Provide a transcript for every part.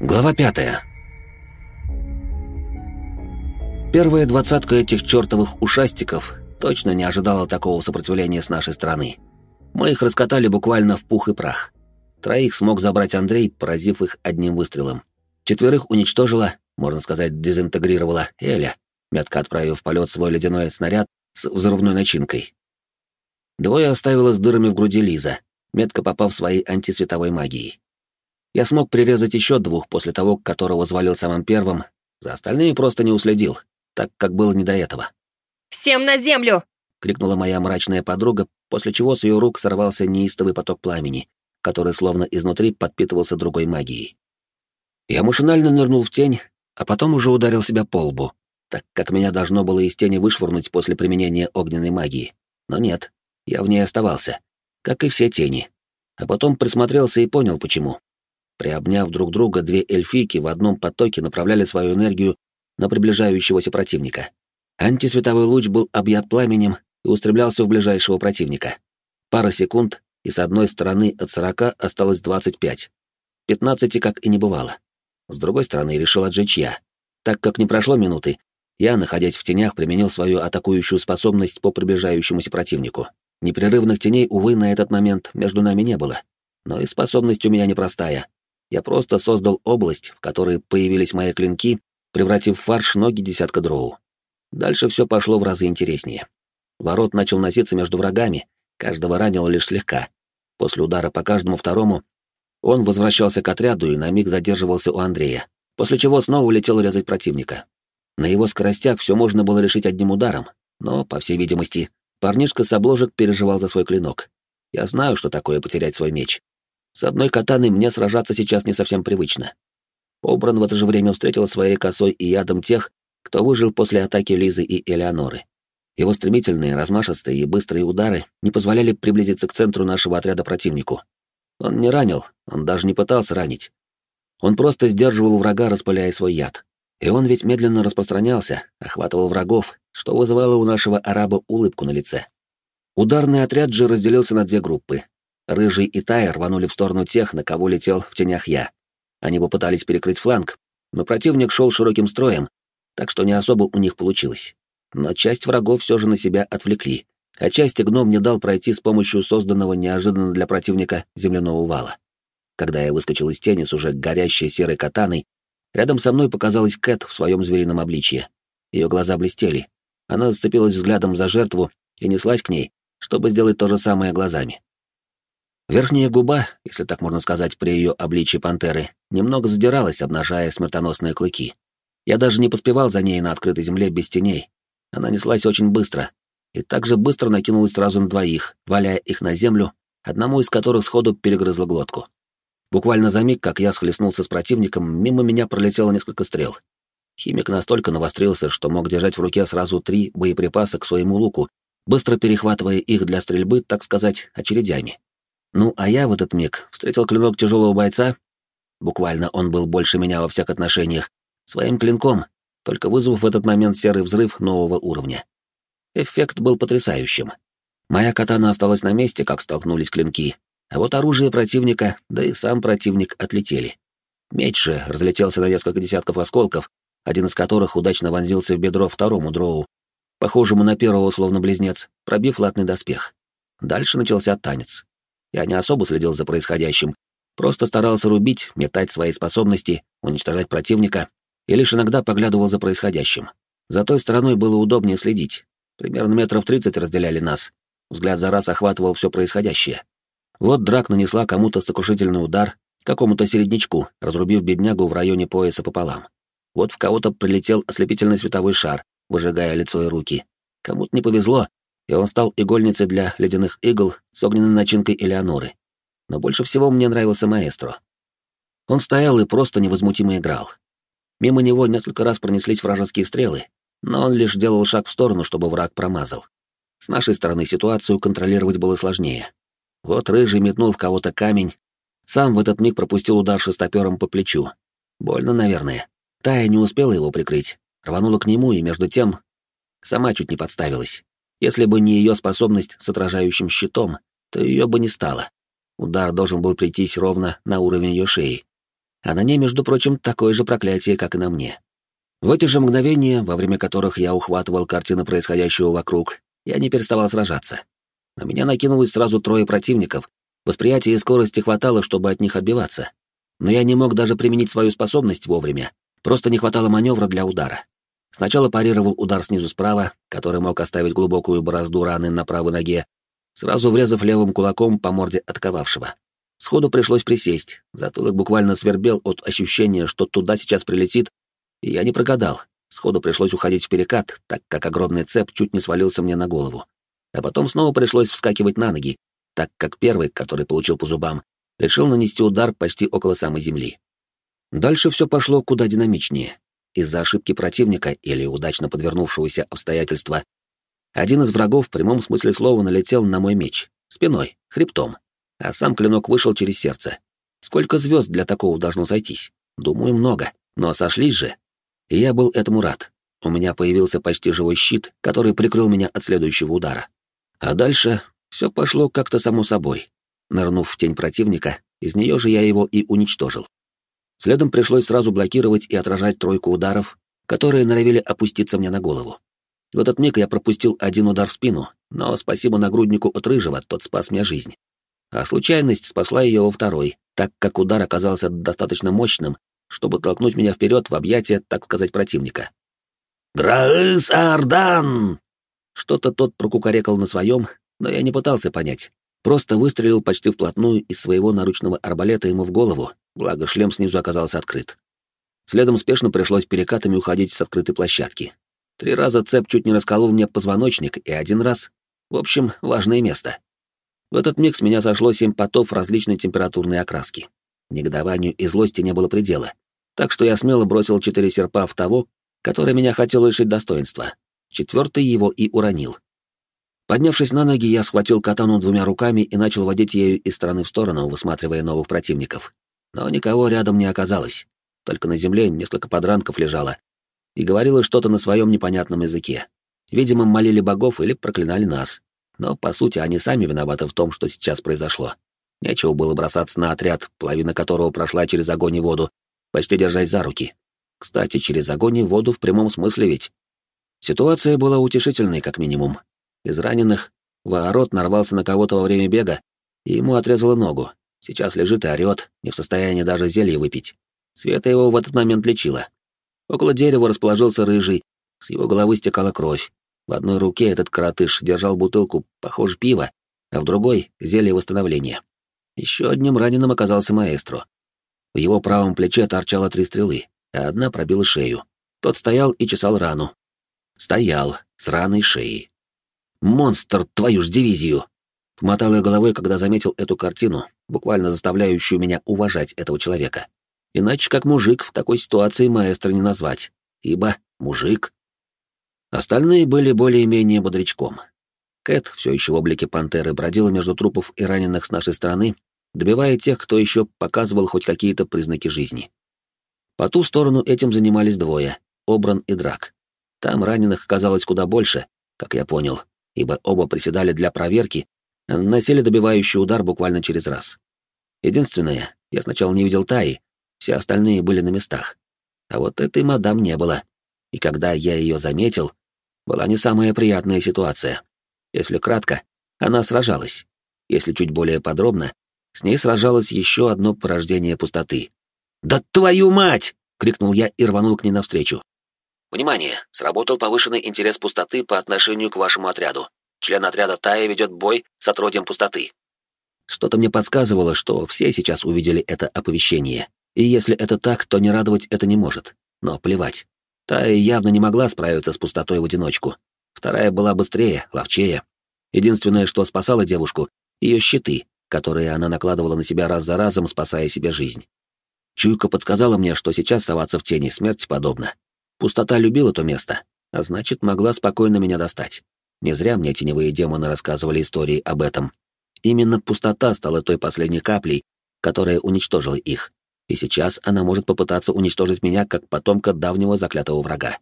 Глава пятая. Первая двадцатка этих чертовых ушастиков точно не ожидала такого сопротивления с нашей стороны. Мы их раскатали буквально в пух и прах. Троих смог забрать Андрей, поразив их одним выстрелом. Четверых уничтожила, можно сказать, дезинтегрировала Эля, метко отправив в полет свой ледяной снаряд с взрывной начинкой. Двое оставила с дырами в груди Лиза, метко попав своей антисветовой магией. Я смог прирезать еще двух после того, которого звалил самым первым, за остальными просто не уследил, так как было не до этого. «Всем на землю!» — крикнула моя мрачная подруга, после чего с ее рук сорвался неистовый поток пламени, который словно изнутри подпитывался другой магией. Я машинально нырнул в тень, а потом уже ударил себя по лбу, так как меня должно было из тени вышвырнуть после применения огненной магии. Но нет, я в ней оставался, как и все тени. А потом присмотрелся и понял, почему. Приобняв друг друга, две эльфийки в одном потоке направляли свою энергию на приближающегося противника. Антисветовой луч был объят пламенем и устремлялся в ближайшего противника. Пара секунд, и с одной стороны от сорока осталось двадцать пять. Пятнадцати как и не бывало. С другой стороны решил отжечь я. Так как не прошло минуты, я, находясь в тенях, применил свою атакующую способность по приближающемуся противнику. Непрерывных теней, увы, на этот момент между нами не было. Но и способность у меня непростая. Я просто создал область, в которой появились мои клинки, превратив в фарш ноги десятка дроу. Дальше все пошло в разы интереснее. Ворот начал носиться между врагами, каждого ранило лишь слегка. После удара по каждому второму он возвращался к отряду и на миг задерживался у Андрея, после чего снова улетел резать противника. На его скоростях все можно было решить одним ударом, но, по всей видимости, парнишка с обложек переживал за свой клинок. Я знаю, что такое потерять свой меч. С одной катаной мне сражаться сейчас не совсем привычно. Обран в это же время встретил своей косой и ядом тех, кто выжил после атаки Лизы и Элеоноры. Его стремительные, размашистые и быстрые удары не позволяли приблизиться к центру нашего отряда противнику. Он не ранил, он даже не пытался ранить. Он просто сдерживал врага, распыляя свой яд. И он ведь медленно распространялся, охватывал врагов, что вызывало у нашего араба улыбку на лице. Ударный отряд же разделился на две группы, Рыжий и Тайр рванули в сторону тех, на кого летел в тенях я. Они попытались перекрыть фланг, но противник шел широким строем, так что не особо у них получилось. Но часть врагов все же на себя отвлекли, а части гном не дал пройти с помощью созданного неожиданно для противника земляного вала. Когда я выскочил из тени с уже горящей серой катаной, рядом со мной показалась Кэт в своем зверином обличье. Ее глаза блестели. Она зацепилась взглядом за жертву и неслась к ней, чтобы сделать то же самое глазами. Верхняя губа, если так можно сказать при ее обличии пантеры, немного задиралась, обнажая смертоносные клыки. Я даже не поспевал за ней на открытой земле без теней. Она неслась очень быстро, и также быстро накинулась сразу на двоих, валяя их на землю, одному из которых сходу перегрызла глотку. Буквально за миг, как я схлестнулся с противником, мимо меня пролетело несколько стрел. Химик настолько навострился, что мог держать в руке сразу три боеприпаса к своему луку, быстро перехватывая их для стрельбы, так сказать, очередями. Ну, а я в этот миг встретил клинок тяжелого бойца, буквально он был больше меня во всех отношениях, своим клинком, только вызвав в этот момент серый взрыв нового уровня. Эффект был потрясающим. Моя катана осталась на месте, как столкнулись клинки, а вот оружие противника, да и сам противник отлетели. Меч же разлетелся на несколько десятков осколков, один из которых удачно вонзился в бедро второму дроу, похожему на первого словно близнец, пробив латный доспех. Дальше начался танец. Я не особо следил за происходящим, просто старался рубить, метать свои способности, уничтожать противника, и лишь иногда поглядывал за происходящим. За той стороной было удобнее следить. Примерно метров тридцать разделяли нас. Взгляд за раз охватывал все происходящее. Вот драк нанесла кому-то сокрушительный удар, какому-то середнячку, разрубив беднягу в районе пояса пополам. Вот в кого-то прилетел ослепительный световой шар, выжигая лицо и руки. Кому-то не повезло, и он стал игольницей для ледяных игл с огненной начинкой Элеоноры. Но больше всего мне нравился маэстро. Он стоял и просто невозмутимо играл. Мимо него несколько раз пронеслись вражеские стрелы, но он лишь делал шаг в сторону, чтобы враг промазал. С нашей стороны ситуацию контролировать было сложнее. Вот Рыжий метнул в кого-то камень, сам в этот миг пропустил удар шестопером по плечу. Больно, наверное. Тая не успела его прикрыть, рванула к нему и, между тем, сама чуть не подставилась. Если бы не ее способность с отражающим щитом, то ее бы не стало. Удар должен был прийтись ровно на уровень ее шеи. а на ней, между прочим, такое же проклятие, как и на мне. В эти же мгновения, во время которых я ухватывал картины происходящего вокруг, я не переставал сражаться. На меня накинулось сразу трое противников, восприятия и скорости хватало, чтобы от них отбиваться. Но я не мог даже применить свою способность вовремя, просто не хватало маневра для удара. Сначала парировал удар снизу справа, который мог оставить глубокую борозду раны на правой ноге, сразу врезав левым кулаком по морде атаковавшего. Сходу пришлось присесть, затылок буквально свербел от ощущения, что туда сейчас прилетит и я не прогадал. Сходу пришлось уходить в перекат, так как огромный цеп чуть не свалился мне на голову. А потом снова пришлось вскакивать на ноги, так как первый, который получил по зубам, решил нанести удар почти около самой земли. Дальше все пошло куда динамичнее. Из-за ошибки противника или удачно подвернувшегося обстоятельства один из врагов в прямом смысле слова налетел на мой меч, спиной, хребтом, а сам клинок вышел через сердце. Сколько звезд для такого должно сойтись? Думаю, много, но сошлись же, и я был этому рад. У меня появился почти живой щит, который прикрыл меня от следующего удара. А дальше все пошло как-то само собой. Нырнув в тень противника, из нее же я его и уничтожил. Следом пришлось сразу блокировать и отражать тройку ударов, которые норовили опуститься мне на голову. В этот миг я пропустил один удар в спину, но спасибо нагруднику от Рыжего, тот спас мне жизнь. А случайность спасла ее во второй, так как удар оказался достаточно мощным, чтобы толкнуть меня вперед в объятия, так сказать, противника. «Граыс Ардан!» Что-то тот прокукарекал на своем, но я не пытался понять. Просто выстрелил почти вплотную из своего наручного арбалета ему в голову, благо шлем снизу оказался открыт. Следом спешно пришлось перекатами уходить с открытой площадки. Три раза цеп чуть не расколол мне позвоночник, и один раз... В общем, важное место. В этот миг с меня сошло семь потов различной температурной окраски. Негодованию и злости не было предела, так что я смело бросил четыре серпа в того, который меня хотел лишить достоинства. Четвертый его и уронил. Поднявшись на ноги, я схватил катану двумя руками и начал водить ею из стороны в сторону, высматривая новых противников. Но никого рядом не оказалось. Только на земле несколько подранков лежало и говорило что-то на своем непонятном языке. Видимо, молили богов или проклинали нас. Но, по сути, они сами виноваты в том, что сейчас произошло. Нечего было бросаться на отряд, половина которого прошла через огонь и воду, почти держась за руки. Кстати, через огонь и воду в прямом смысле ведь. Ситуация была утешительной, как минимум. Из раненых Воорот нарвался на кого-то во время бега, и ему отрезало ногу. Сейчас лежит и орёт, не в состоянии даже зелье выпить. Света его в этот момент лечила. Около дерева расположился рыжий, с его головы стекала кровь. В одной руке этот коротыш держал бутылку, похоже, пива, а в другой — зелье восстановления. Еще одним раненым оказался маэстро. В его правом плече торчало три стрелы, а одна пробила шею. Тот стоял и чесал рану. Стоял, с раной шеей. «Монстр, твою ж дивизию!» Мотал я головой, когда заметил эту картину, буквально заставляющую меня уважать этого человека. Иначе как мужик в такой ситуации маэстро не назвать, ибо мужик. Остальные были более-менее бодрячком. Кэт, все еще в облике пантеры, бродила между трупов и раненых с нашей стороны, добивая тех, кто еще показывал хоть какие-то признаки жизни. По ту сторону этим занимались двое — Обран и Драк. Там раненых оказалось куда больше, как я понял, ибо оба приседали для проверки, наносили добивающий удар буквально через раз. Единственное, я сначала не видел Таи, все остальные были на местах. А вот этой мадам не было. И когда я ее заметил, была не самая приятная ситуация. Если кратко, она сражалась. Если чуть более подробно, с ней сражалось еще одно порождение пустоты. «Да твою мать!» — крикнул я и рванул к ней навстречу. «Внимание! Сработал повышенный интерес пустоты по отношению к вашему отряду. Член отряда Тая ведет бой с отродьем пустоты». Что-то мне подсказывало, что все сейчас увидели это оповещение. И если это так, то не радовать это не может. Но плевать. Тая явно не могла справиться с пустотой в одиночку. Вторая была быстрее, ловчее. Единственное, что спасало девушку — ее щиты, которые она накладывала на себя раз за разом, спасая себе жизнь. Чуйка подсказала мне, что сейчас соваться в тени смерти подобно. Пустота любила то место, а значит, могла спокойно меня достать. Не зря мне теневые демоны рассказывали истории об этом. Именно пустота стала той последней каплей, которая уничтожила их. И сейчас она может попытаться уничтожить меня, как потомка давнего заклятого врага.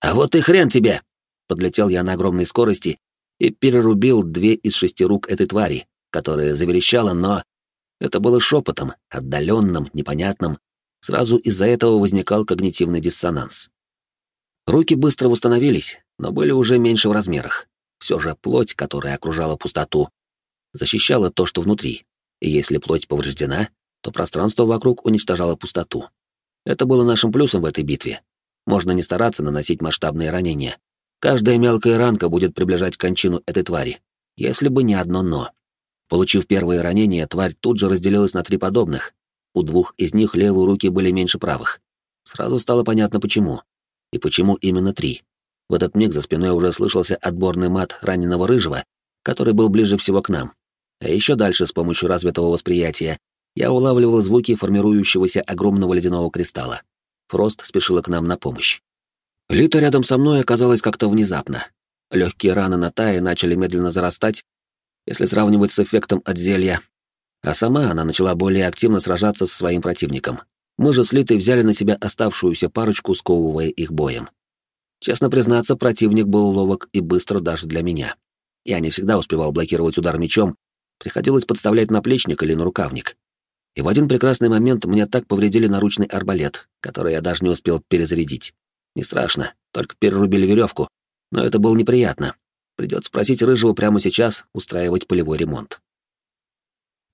«А вот и хрен тебе!» Подлетел я на огромной скорости и перерубил две из шести рук этой твари, которая заверещала, но... Это было шепотом, отдаленным, непонятным, Сразу из-за этого возникал когнитивный диссонанс. Руки быстро восстановились, но были уже меньше в размерах. Все же плоть, которая окружала пустоту, защищала то, что внутри, и если плоть повреждена, то пространство вокруг уничтожало пустоту. Это было нашим плюсом в этой битве. Можно не стараться наносить масштабные ранения. Каждая мелкая ранка будет приближать кончину этой твари, если бы не одно «но». Получив первое ранение, тварь тут же разделилась на три подобных. У двух из них левые руки были меньше правых. Сразу стало понятно, почему. И почему именно три. В этот миг за спиной уже слышался отборный мат раненого рыжего, который был ближе всего к нам. А еще дальше, с помощью развитого восприятия, я улавливал звуки формирующегося огромного ледяного кристалла. Фрост спешила к нам на помощь. Лита рядом со мной оказалась как-то внезапно. Легкие раны на тае начали медленно зарастать, если сравнивать с эффектом от зелья. А сама она начала более активно сражаться со своим противником. Мы же с Литой взяли на себя оставшуюся парочку, сковывая их боем. Честно признаться, противник был ловок и быстро даже для меня. Я не всегда успевал блокировать удар мечом, приходилось подставлять наплечник или нарукавник. И в один прекрасный момент мне так повредили наручный арбалет, который я даже не успел перезарядить. Не страшно, только перерубили веревку, но это было неприятно. Придется просить Рыжего прямо сейчас устраивать полевой ремонт.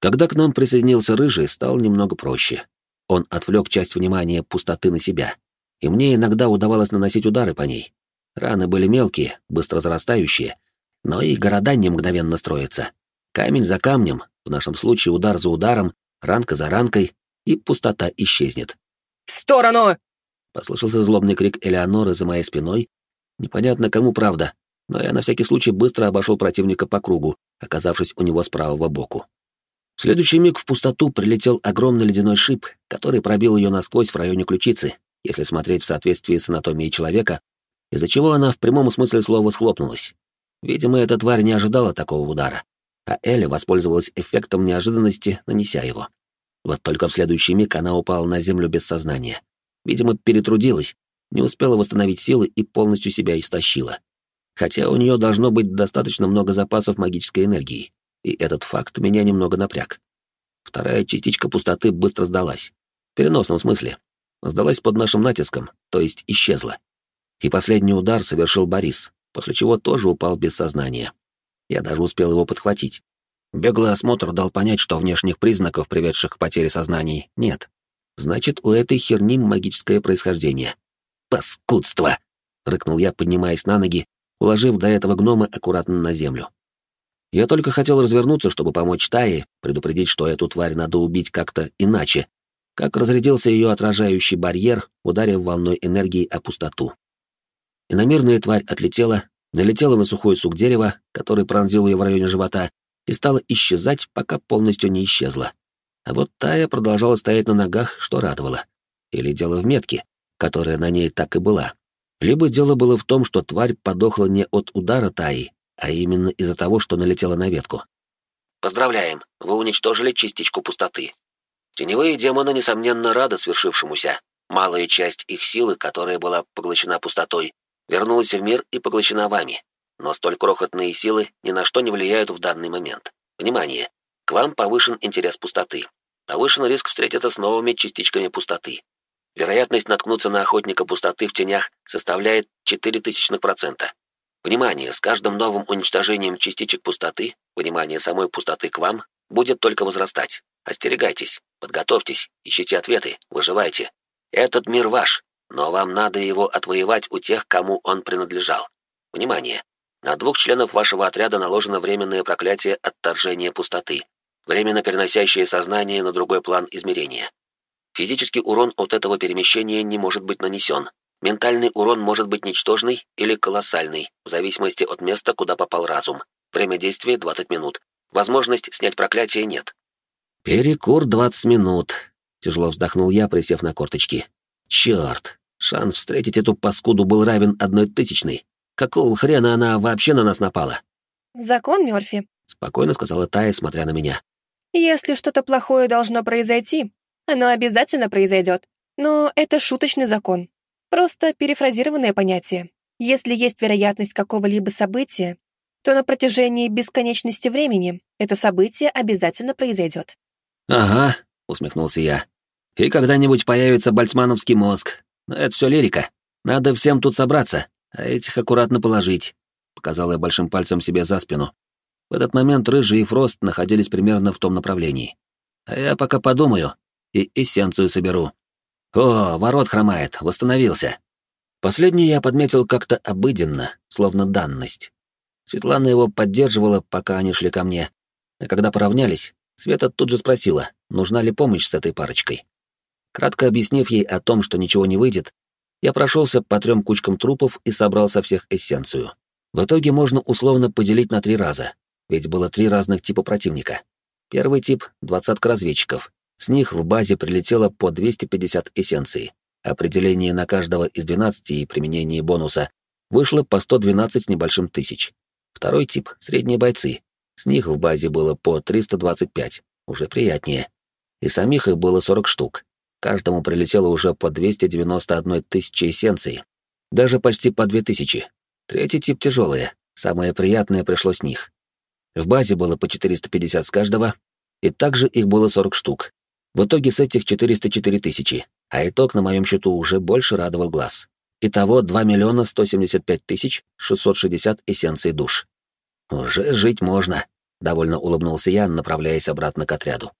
Когда к нам присоединился Рыжий, стало немного проще. Он отвлек часть внимания пустоты на себя, и мне иногда удавалось наносить удары по ней. Раны были мелкие, быстро зарастающие, но и города не мгновенно строятся. Камень за камнем, в нашем случае удар за ударом, ранка за ранкой, и пустота исчезнет. «В сторону!» Послышался злобный крик Элеоноры за моей спиной. Непонятно, кому правда, но я на всякий случай быстро обошел противника по кругу, оказавшись у него с правого боку. В следующий миг в пустоту прилетел огромный ледяной шип, который пробил ее насквозь в районе ключицы, если смотреть в соответствии с анатомией человека, из-за чего она в прямом смысле слова схлопнулась. Видимо, эта тварь не ожидала такого удара, а Элли воспользовалась эффектом неожиданности, нанеся его. Вот только в следующий миг она упала на землю без сознания. Видимо, перетрудилась, не успела восстановить силы и полностью себя истощила. Хотя у нее должно быть достаточно много запасов магической энергии, и этот факт меня немного напряг. Вторая частичка пустоты быстро сдалась. В переносном смысле. Сдалась под нашим натиском, то есть исчезла. И последний удар совершил Борис, после чего тоже упал без сознания. Я даже успел его подхватить. Беглый осмотр дал понять, что внешних признаков, приведших к потере сознаний, нет. Значит, у этой херни магическое происхождение. «Паскудство!» — рыкнул я, поднимаясь на ноги, уложив до этого гнома аккуратно на землю. Я только хотел развернуться, чтобы помочь Тае, предупредить, что эту тварь надо убить как-то иначе, как разрядился ее отражающий барьер, ударив волной энергии о пустоту. Иномирная тварь отлетела, налетела на сухой сук дерева, который пронзил ее в районе живота, и стала исчезать, пока полностью не исчезла. А вот Тая продолжала стоять на ногах, что радовало. Или дело в метке, которая на ней так и была. Либо дело было в том, что тварь подохла не от удара Таи, а именно из-за того, что налетела на ветку. «Поздравляем, вы уничтожили частичку пустоты. Теневые демоны, несомненно, рады свершившемуся. Малая часть их силы, которая была поглощена пустотой, вернулась в мир и поглощена вами. Но столь крохотные силы ни на что не влияют в данный момент. Внимание! К вам повышен интерес пустоты. Повышен риск встретиться с новыми частичками пустоты. Вероятность наткнуться на охотника пустоты в тенях составляет 0,04%. Внимание, с каждым новым уничтожением частичек пустоты, внимание самой пустоты к вам будет только возрастать. Остерегайтесь, подготовьтесь, ищите ответы, выживайте. Этот мир ваш, но вам надо его отвоевать у тех, кому он принадлежал. Внимание! На двух членов вашего отряда наложено временное проклятие отторжения пустоты, временно переносящее сознание на другой план измерения. Физический урон от этого перемещения не может быть нанесен. Ментальный урон может быть ничтожный или колоссальный, в зависимости от места, куда попал разум. Время действия 20 минут. Возможность снять проклятие нет. «Перекур 20 минут», — тяжело вздохнул я, присев на корточки. «Черт, Шанс встретить эту паскуду был равен одной тысячной. Какого хрена она вообще на нас напала? Закон Мёрфи. Спокойно сказала Тая, смотря на меня. Если что-то плохое должно произойти, оно обязательно произойдет. Но это шуточный закон. Просто перефразированное понятие. Если есть вероятность какого-либо события, то на протяжении бесконечности времени это событие обязательно произойдет. «Ага», — усмехнулся я. И когда-нибудь появится больцмановский мозг. Но это все лирика. Надо всем тут собраться, а этих аккуратно положить. Показал я большим пальцем себе за спину. В этот момент Рыжий и Фрост находились примерно в том направлении. А я пока подумаю и эссенцию соберу. О, ворот хромает, восстановился. Последний я подметил как-то обыденно, словно данность. Светлана его поддерживала, пока они шли ко мне. А когда поравнялись, Света тут же спросила, нужна ли помощь с этой парочкой. Кратко объяснив ей о том, что ничего не выйдет, я прошелся по трем кучкам трупов и собрал со всех эссенцию. В итоге можно условно поделить на три раза, ведь было три разных типа противника. Первый тип — двадцатка разведчиков. С них в базе прилетело по 250 эссенций. Определение на каждого из 12 и применение бонуса вышло по 112 с небольшим тысяч. Второй тип — средние бойцы. С них в базе было по 325, уже приятнее. И самих их было 40 штук. Каждому прилетело уже по 291 тысячи эссенций. Даже почти по 2000. Третий тип тяжелые. Самое приятное пришло с них. В базе было по 450 с каждого, и также их было 40 штук. В итоге с этих 404 тысячи, а итог на моем счету уже больше радовал глаз. Итого 2 миллиона 175 тысяч 660 эссенций душ. «Уже жить можно», — довольно улыбнулся я, направляясь обратно к отряду.